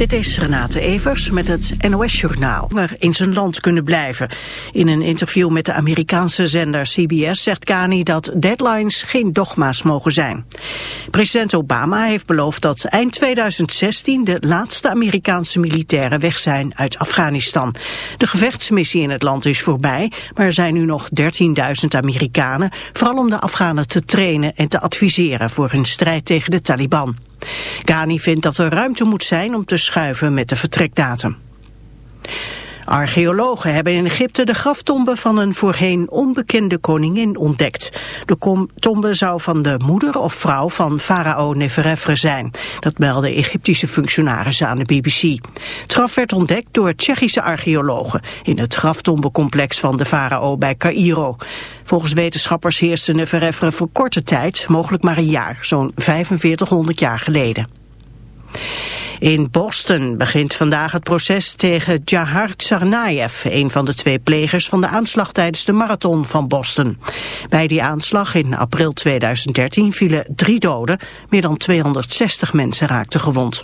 Dit is Renate Evers met het NOS Journaal. ...in zijn land kunnen blijven. In een interview met de Amerikaanse zender CBS zegt Kani dat deadlines geen dogma's mogen zijn. President Obama heeft beloofd dat eind 2016 de laatste Amerikaanse militairen weg zijn uit Afghanistan. De gevechtsmissie in het land is voorbij, maar er zijn nu nog 13.000 Amerikanen, vooral om de Afghanen te trainen en te adviseren voor hun strijd tegen de Taliban. Ghani vindt dat er ruimte moet zijn om te schuiven met de vertrekdatum. Archeologen hebben in Egypte de graftombe van een voorheen onbekende koningin ontdekt. De tombe zou van de moeder of vrouw van farao Neferefre zijn. Dat melden Egyptische functionarissen aan de BBC. Het graf werd ontdekt door Tsjechische archeologen in het graftombecomplex van de farao bij Cairo. Volgens wetenschappers heerste Neferefre voor korte tijd, mogelijk maar een jaar, zo'n 4500 jaar geleden. In Boston begint vandaag het proces tegen Jahar Tsarnaev, een van de twee plegers van de aanslag tijdens de marathon van Boston. Bij die aanslag in april 2013 vielen drie doden, meer dan 260 mensen raakten gewond.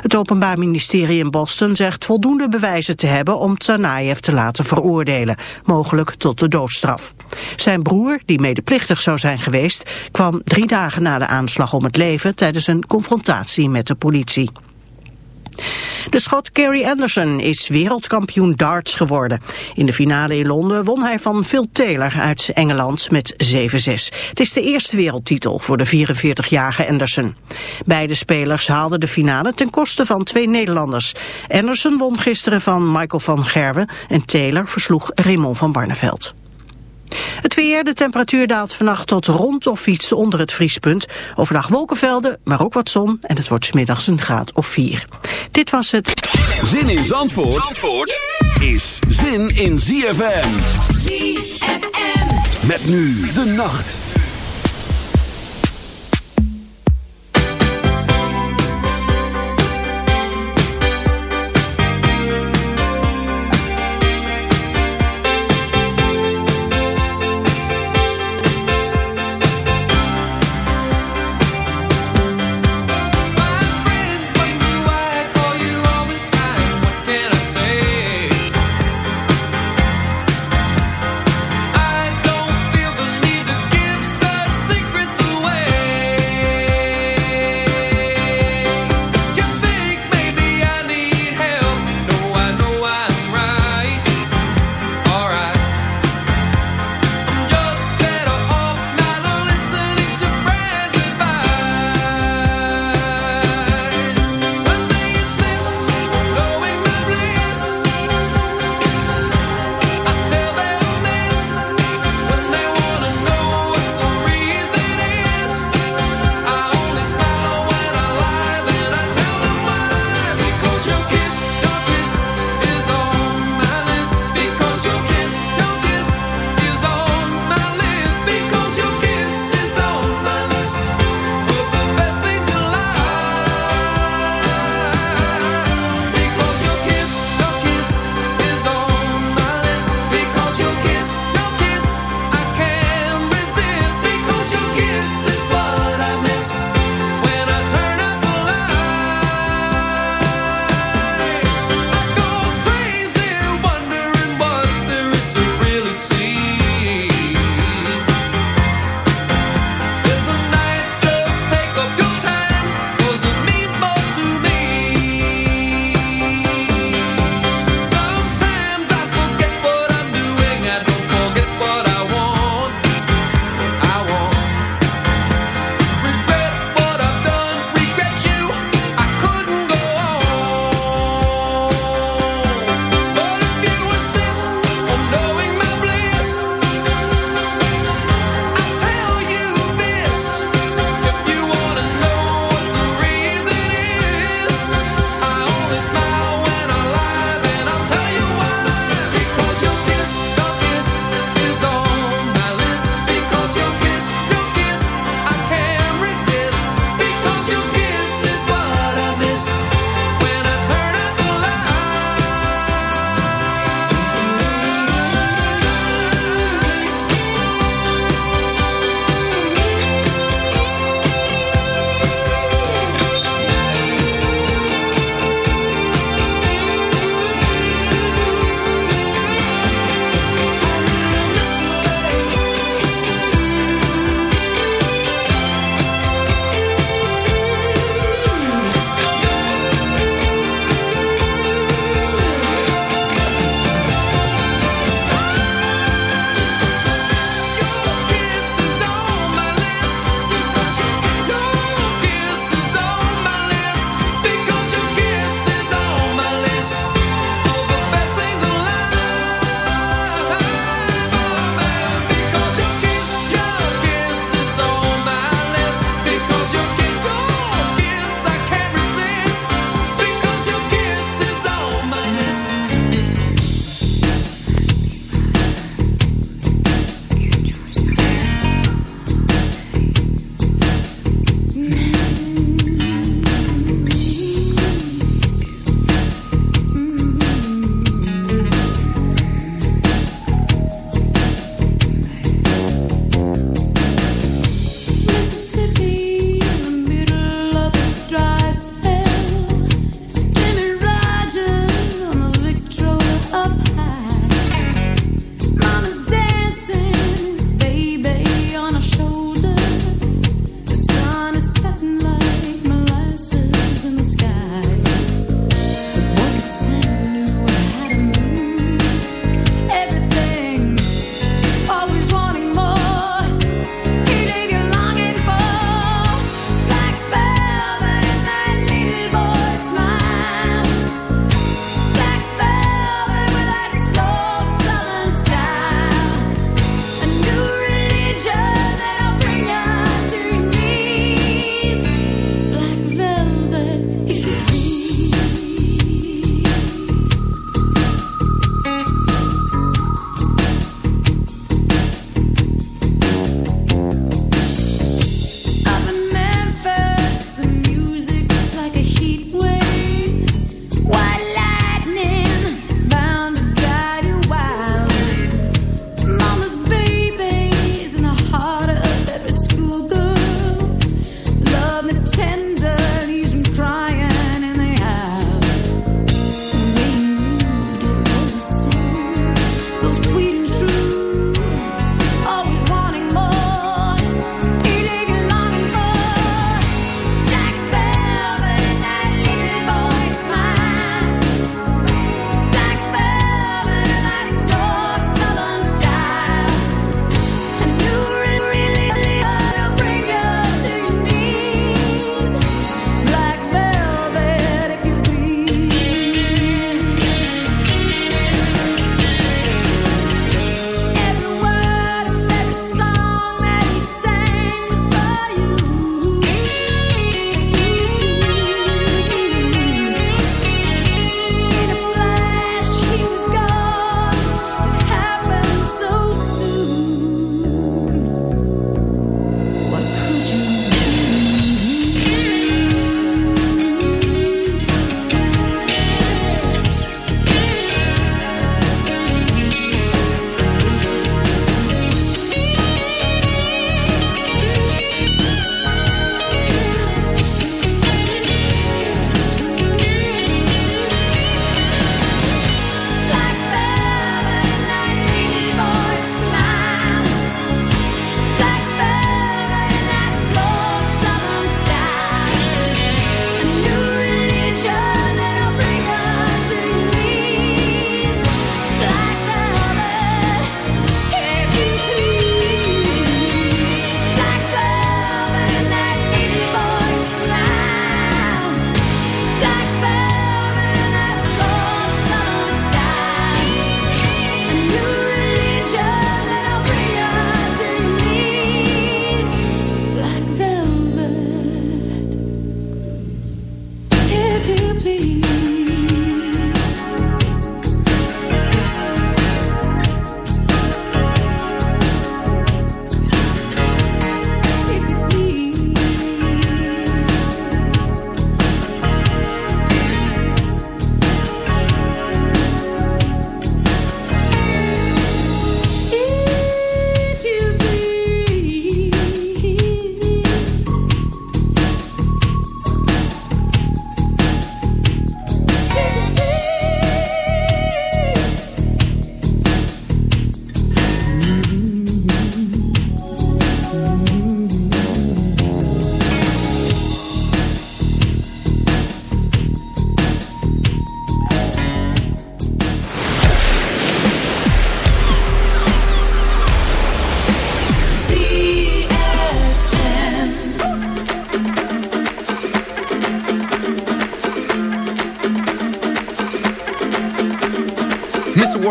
Het Openbaar Ministerie in Boston zegt voldoende bewijzen te hebben om Tsarnaev te laten veroordelen, mogelijk tot de doodstraf. Zijn broer, die medeplichtig zou zijn geweest, kwam drie dagen na de aanslag om het leven tijdens een confrontatie met de politie. De schot Kerry Anderson is wereldkampioen darts geworden. In de finale in Londen won hij van Phil Taylor uit Engeland met 7-6. Het is de eerste wereldtitel voor de 44-jarige Anderson. Beide spelers haalden de finale ten koste van twee Nederlanders. Anderson won gisteren van Michael van Gerwen en Taylor versloeg Raymond van Barneveld. Het weer, de temperatuur daalt vannacht tot rond of iets onder het vriespunt. Overdag wolkenvelden, maar ook wat zon en het wordt smiddags een graad of 4. Dit was het. Zin in Zandvoort, Zandvoort is zin in ZFM. ZFM. Met nu de nacht.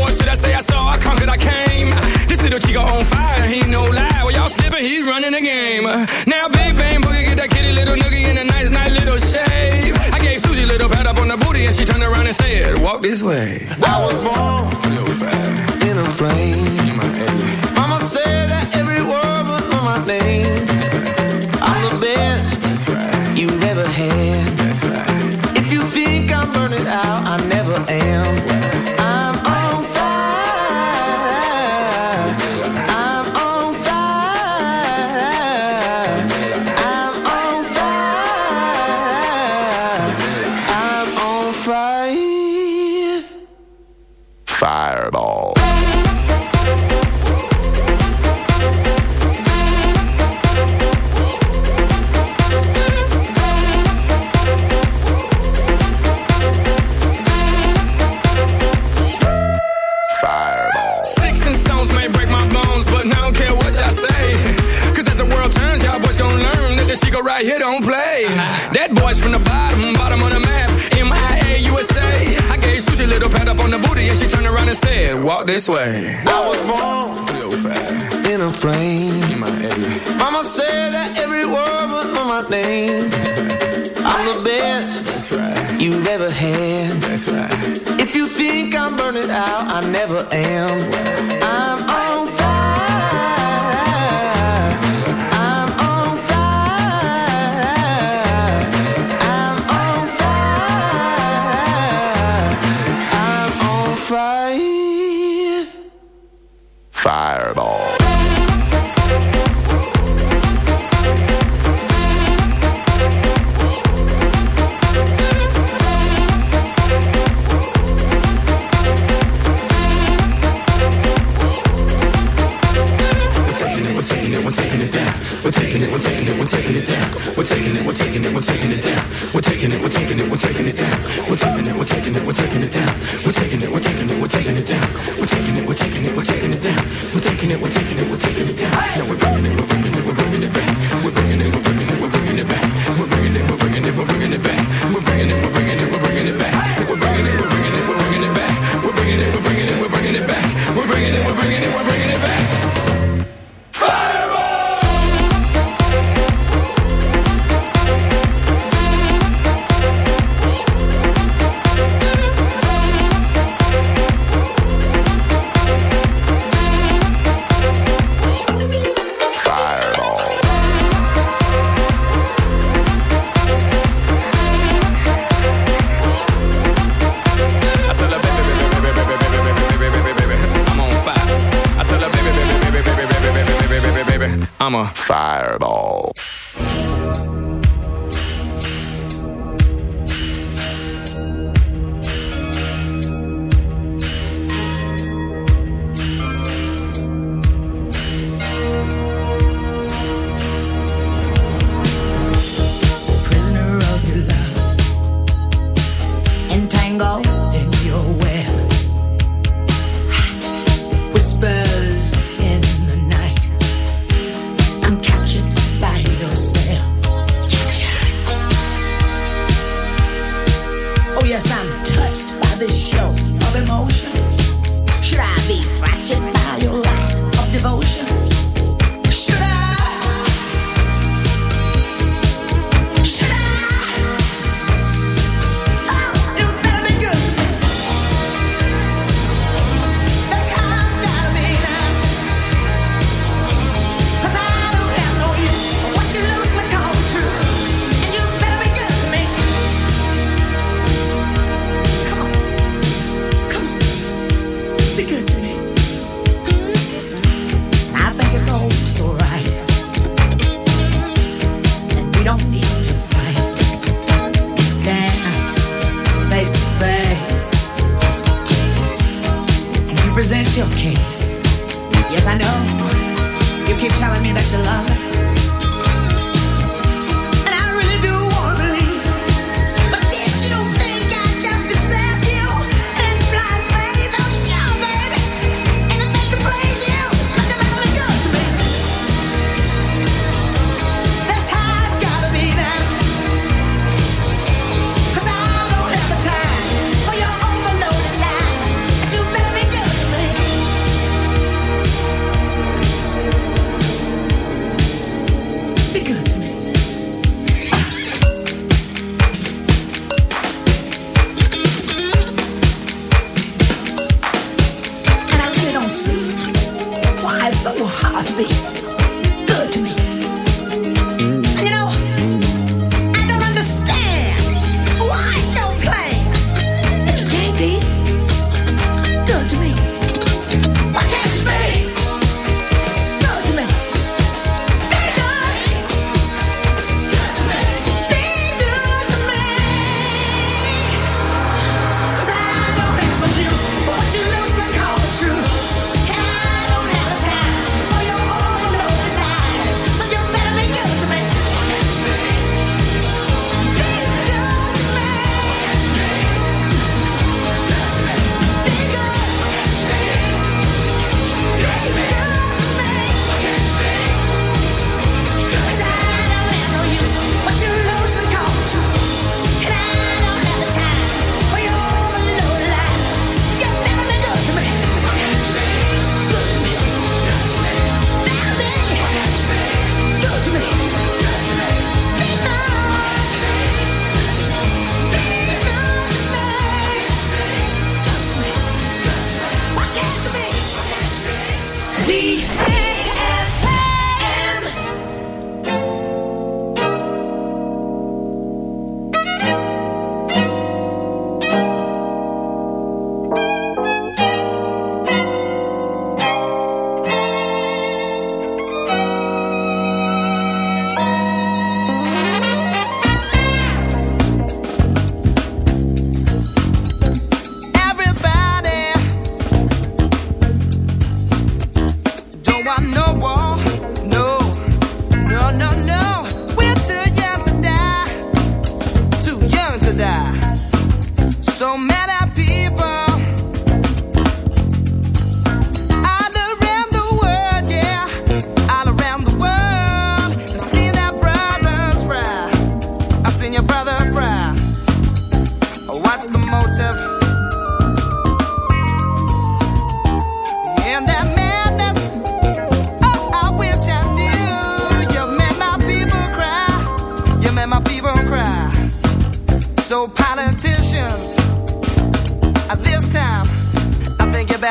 or should I say I saw? I conquered, I came. This little chico on fire, he no lie. Well, y'all slipping, he's running the game. Now, Big Bang Boogie, get that kitty little noogie in a nice, nice little shave. I gave Susie a little pat up on the booty, and she turned around and said, Walk this way. I was born in a plane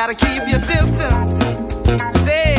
gotta know what we're demanding.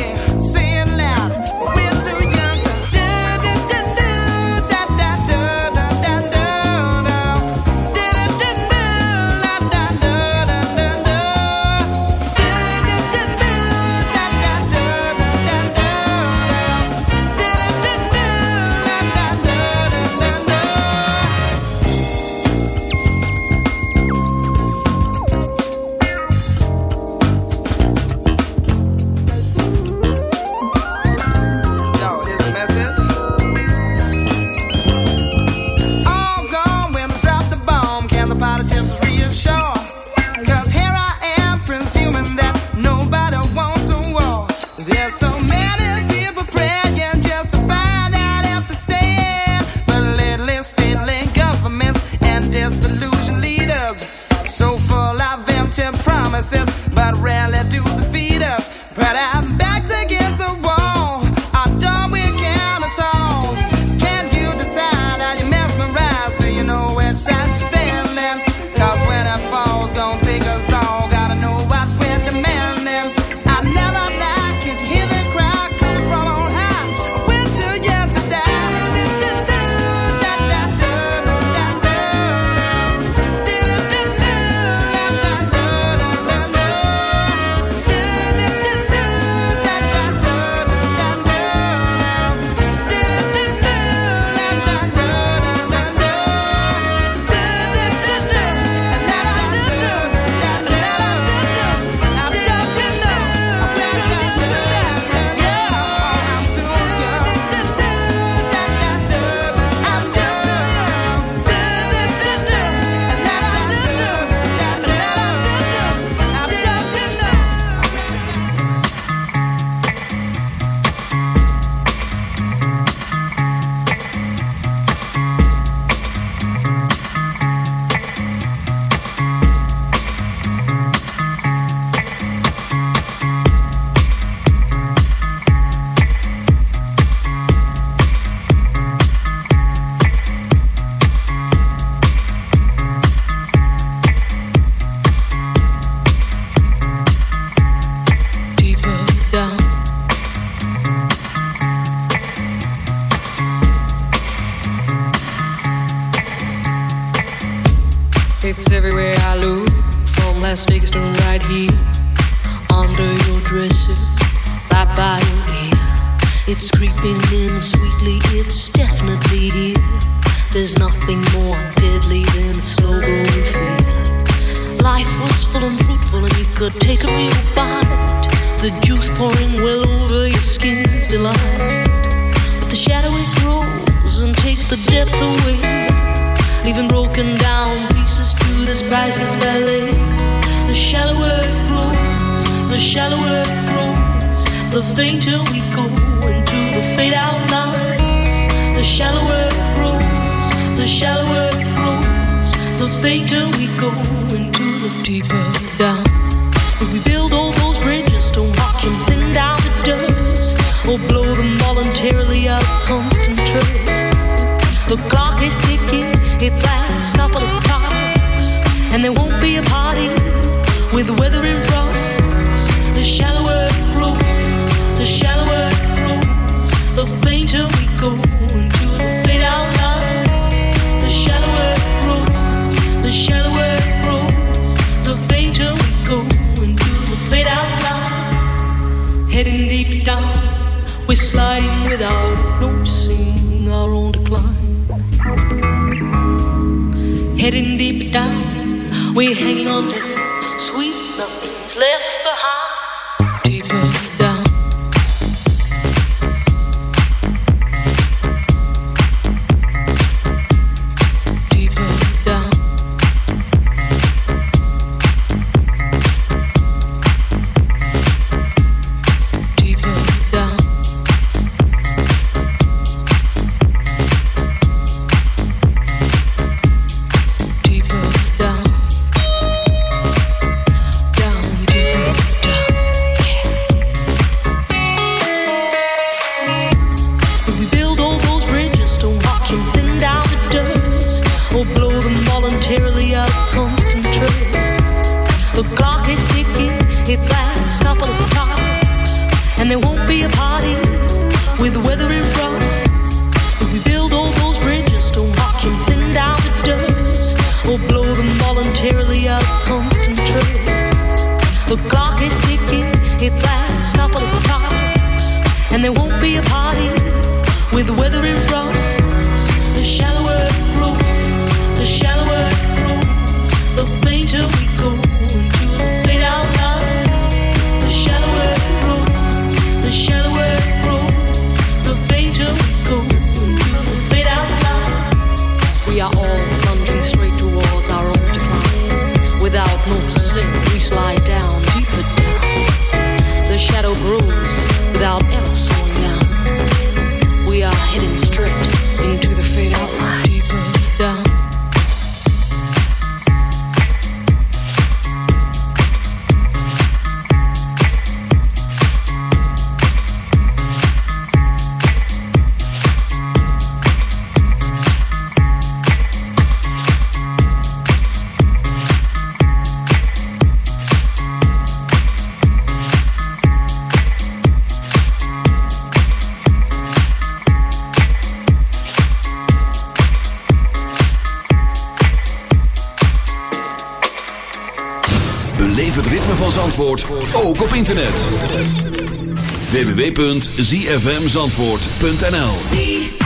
www.zfmzandvoort.nl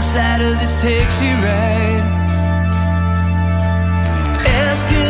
side of this taxi ride. Asking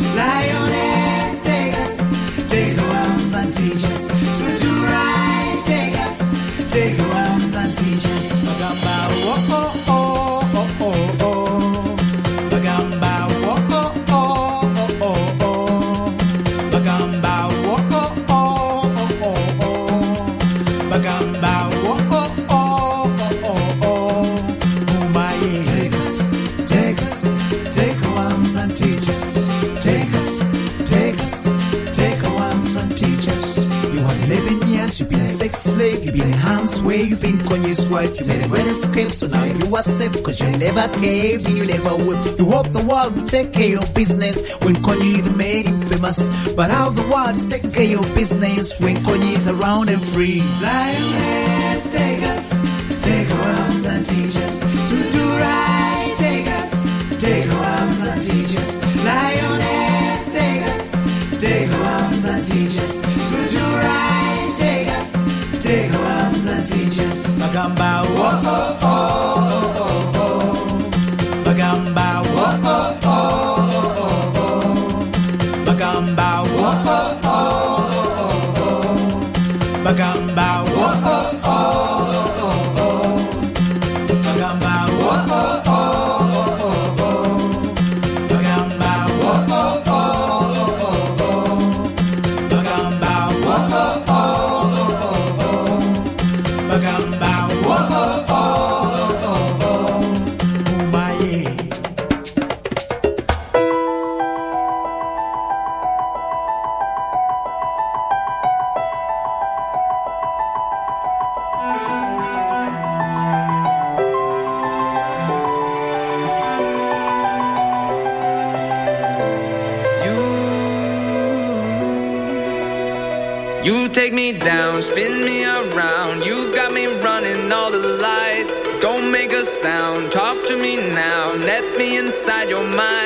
gamba gamba You've been in harm's way, you've been Kanye's wife. You made a great escape, so now you are safe. Cause you never caved, you never would. You hope the world will take care of business when Kanye made him famous. But how the world is taking care of business when Kanye's around and free. Lionel. my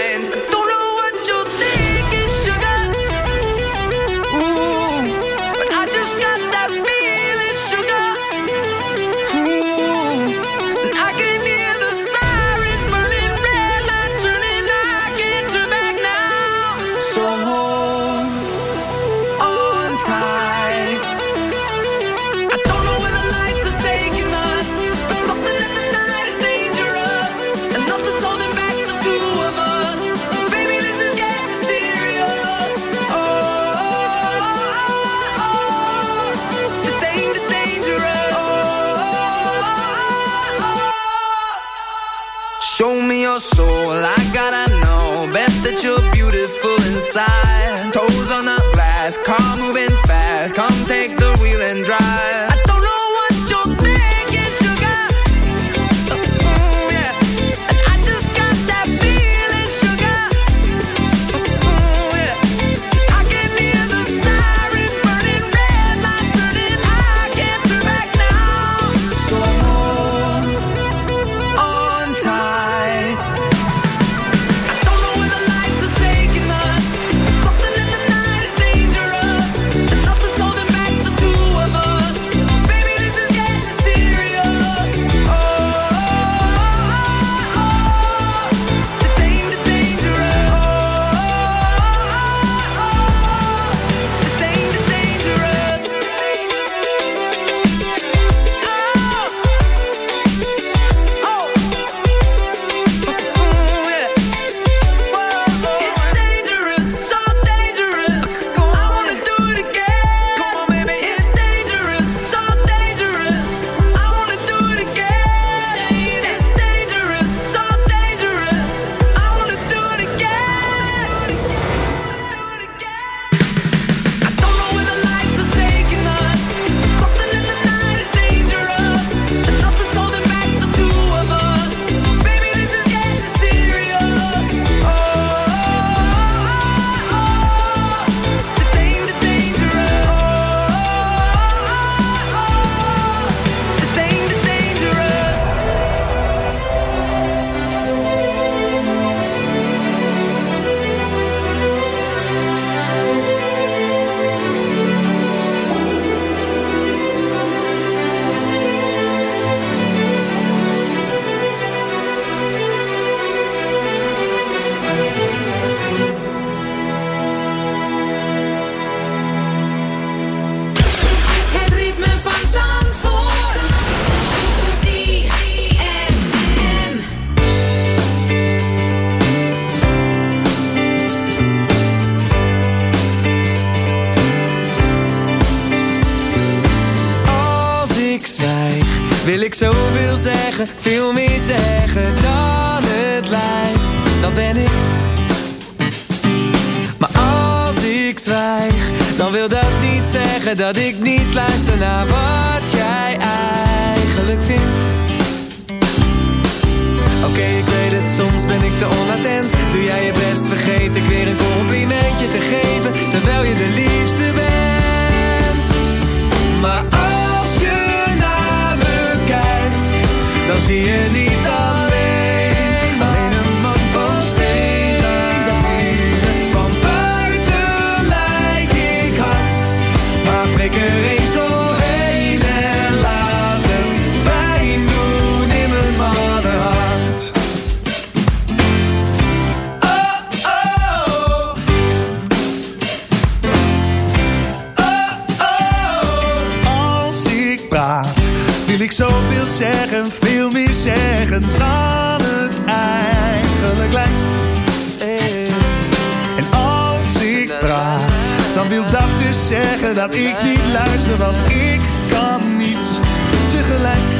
Laat ik niet luister, want ik kan niet. tegelijk.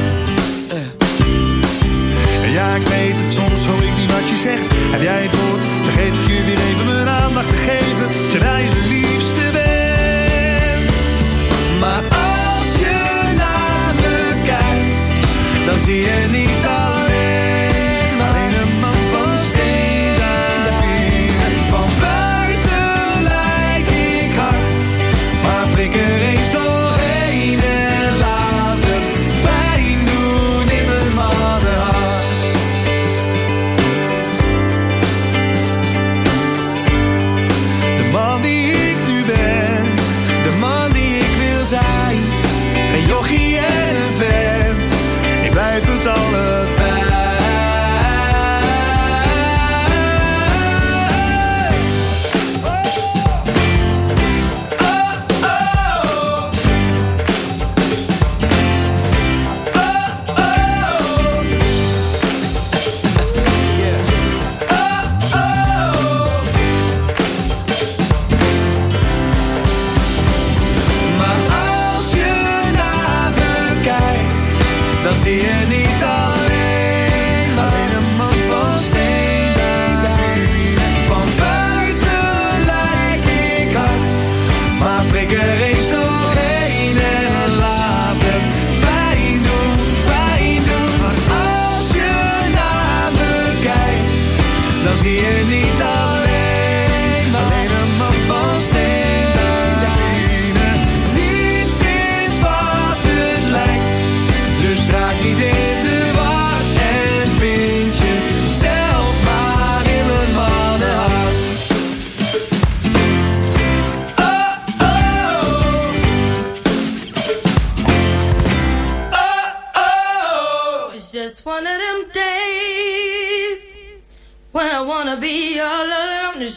see any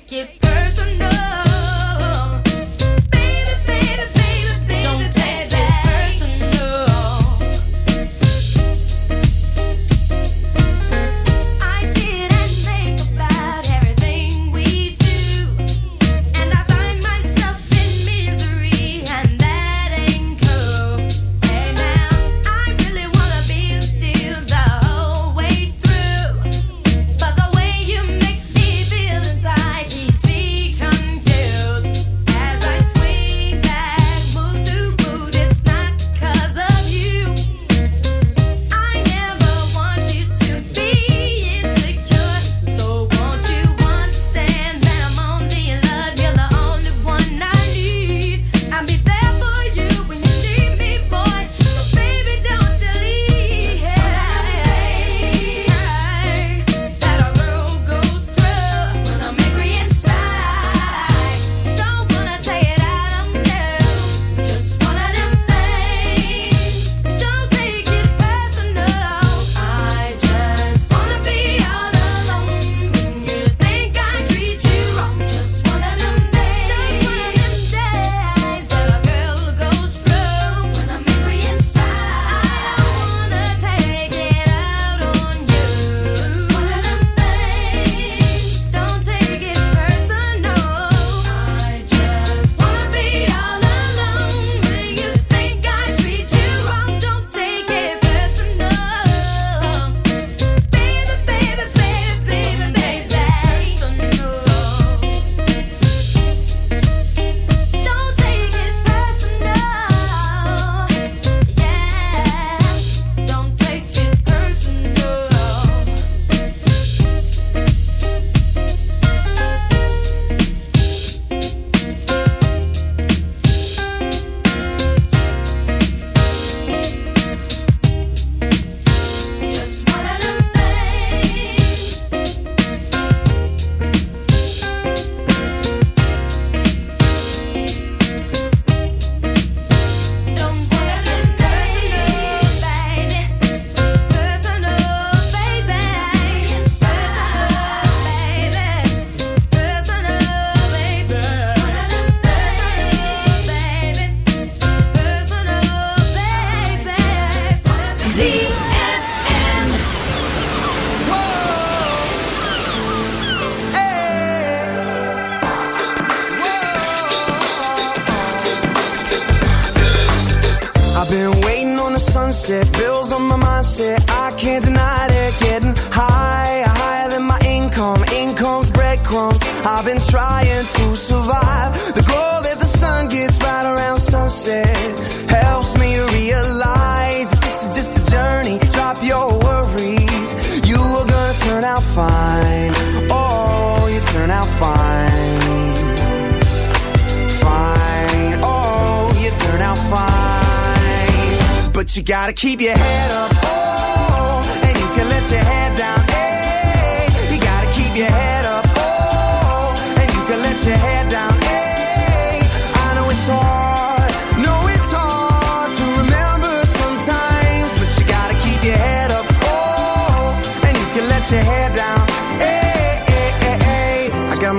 que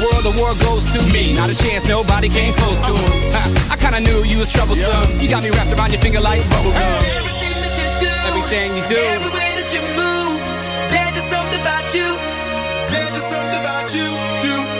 the world, the world goes to me. Not a chance, nobody came close to him. I, I kinda knew you was troublesome. Yeah. You got me wrapped around your finger like bubblegum. Hey, everything that you do, everything you do, every way that you move, there's just something about you. There's just something about you, do.